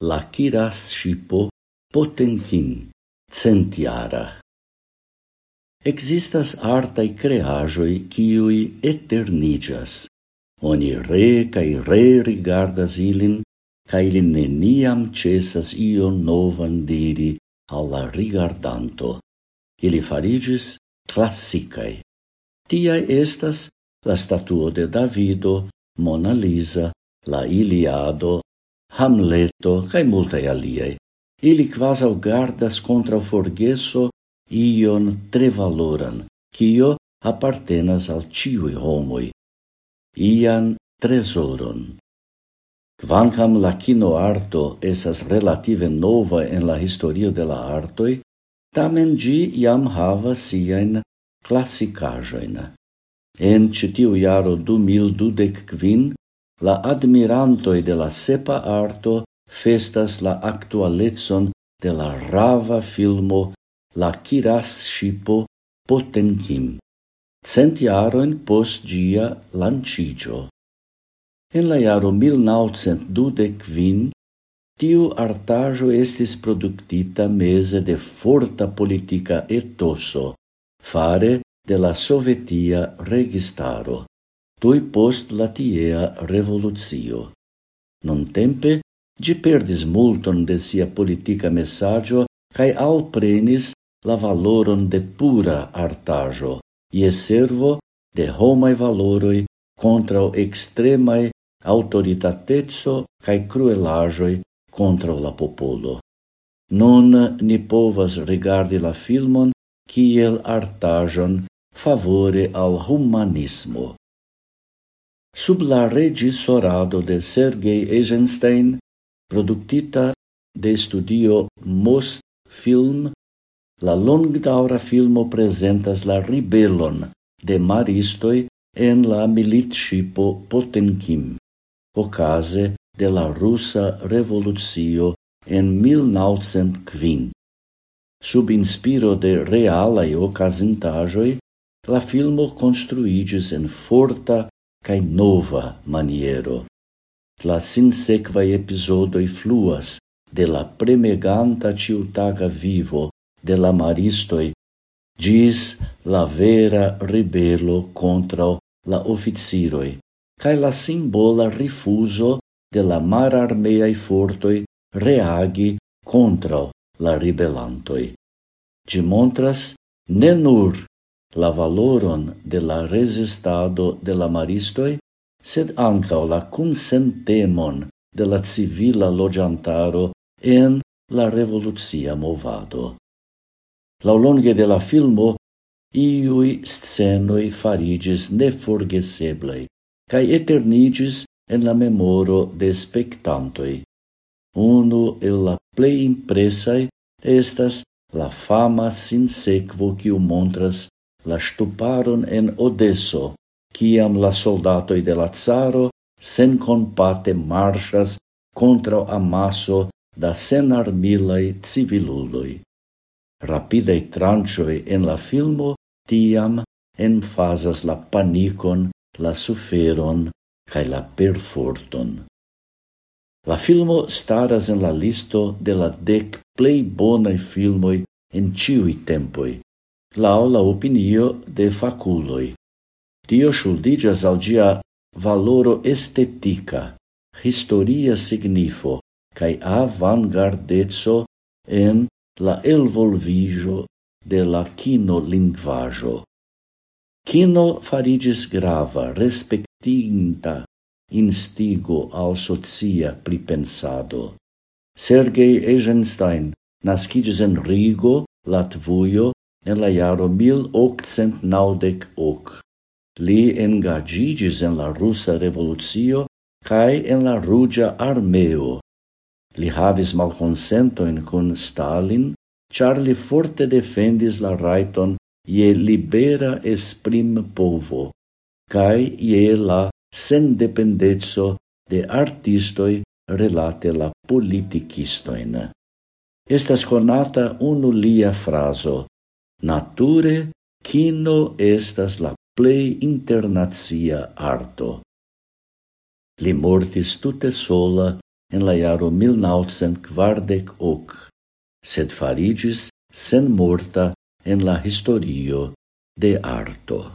la Kiras shipo Potenkin centiara. Existas artai creajoi kiui eternigas. Oni re cae re rigardas ilin, cae ili neniam cesas io novan diri alla rigardanto. Ili farigis classicae. Tiae estas la statuo de Davido, Mona Lisa, la Iliado Hamleto cae multae aliae. Ili quasau gardas contra forgeso ion tre valoran, cio appartenas al ciui homoi, ian tresoron. Quancam la kino arto esas relative nova en la historio de la artoi, tamen gi iam hava siain classicajoin. En citiu iaro du mil dudec quin, la admirantoi de la sepa arto festas la actualetson de la rava filmo La Kirascipo Potemkin, cent jaroin post gia lancigio. En la jaro 1925 tiu artajo estis productita mese de forta politica etoso fare de la sovetia registaro tui post la tiea revolucio. Nuntempe, gi perdis multon de sia politica messaggio cae alprenis la valoron de pura artajo, ie servo de homai valoroi contra extremai autoritatezzo cae cruelajoi contra la popolo. Non ni povas rigardi la filmon kiel artajon favore al humanismo sub la regisorado de Sergei Eisenstein, productita de studio Most Film, la longdaura filmo presentas la ribelon de maristoi en la militshipo Potemkin, ocase de la russa revolucio en 1905. Sub inspiro de realai ocasintajoi, la filmo construigis en forta cae nova maniero. La sinsequae episodoi fluas de la premeganta ciutaga vivo de la maristoi gis la vera ribelo contra la officiroi, cae la simbola rifuso de la mararmeai fortoi reagi contra la ribelantoi. Ci montras ne nur la valoron de la resistado de la maristoi, sed ankaŭ la consentemon de la civila logiantaro en la revolucia movado. Laŭlonge de la filmo, iui scenoi farigis neforgeseblei, cae eternigis en la memoro de spectantoi. Uno el la plei impresai estas la fama sin sequo quiu montras la stuparon en Odeso, ciam la soldatoi de la zaro sen compate marchas contra amasso da senarmilaj civiluloi. Rapidei trancioi en la filmo tiam enfasas la panicon, la suferon cae la perforton. La filmo staras en la listo de la dec plei bonai filmoi en ciui tempoi lau la opinio de faculoi. Tio shuldigas al gia valoro estetica, historia signifo cae avantgardezzo en la elvolvigio de la linguaggio Kino farigis grava, respectinta, instigo al socia pripensado. Sergei Eisenstein nascidis en Rigo, Latvujo, en la iaro 1898. Li engagigis en la rusa revolucio cae en la rugia armeo. Li havis malconsentoin con Stalin, char li forte defendis la raiton ie libera esprim povo, cae ie la sendependezzo de artistoi relate la politicistoin. Estas conata unu lia fraso, Nature, kino estas la plei internacia arto. Li mortis tute sola en la jaro 1948, sed farigis senmorta en la historio de arto.